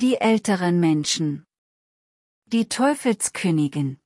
Die älteren Menschen. Die Teufelskönigin.